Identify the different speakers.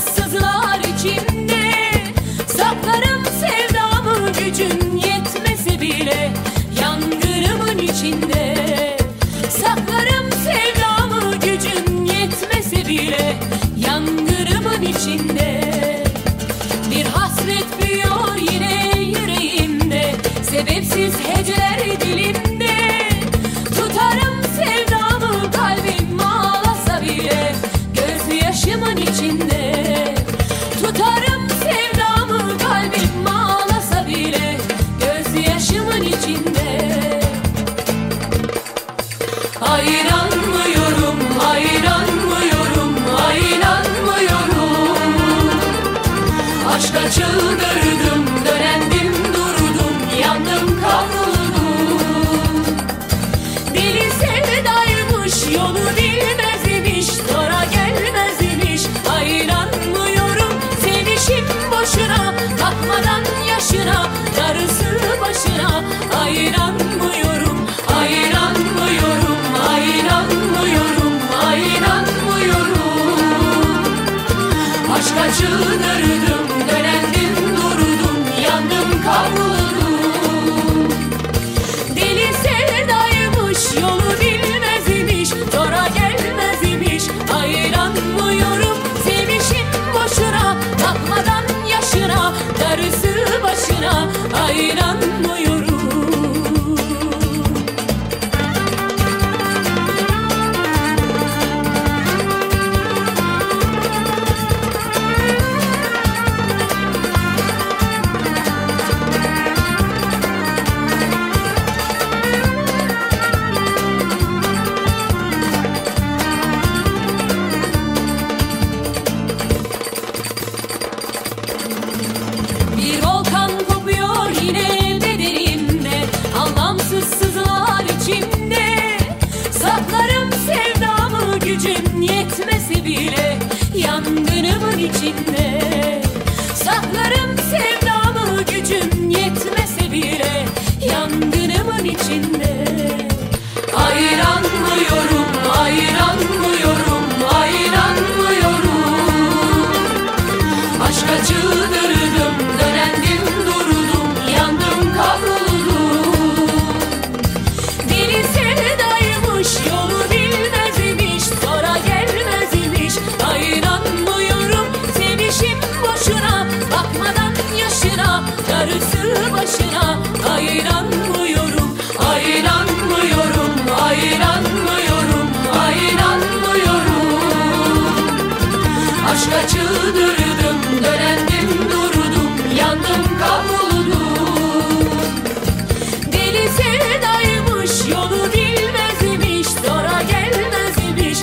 Speaker 1: Sızılar içimde Saklarım sevdamı gücün yetmese bile Yangınımın içinde. Saklarım sevdamı gücün yetmese bile Yangınımın içinde. Bir hasret büyüyor yine yüreğimde Sebepsiz heceler dilimde. İçinde Ayranmıyorum, ayranmıyorum, ayranmıyorum. Aşka çıldırdım, dönendim durdum, yandım kavruldum. Deli sevdaymış, yolu bilmez imiş, sonra gelmez imiş boşuna, bakmadan yaşına, darısı başına. Ayranmıyorum, darısı başına içinde. Saklarım sevdamı gücüm yetmese bile Yangınımın içinde. Ayranmıyorum, ayranmıyorum, ayranmıyorum. Aşka çıldırdım, Darısı başına ayranmıyorum Ayranmıyorum, ayranmıyorum, ayranmıyorum. Aşka çıldırdım, dönendim, durdum Yandım, kavruldum Deli sevdaymış, yolu bilmez imiş Zora gelmez imiş,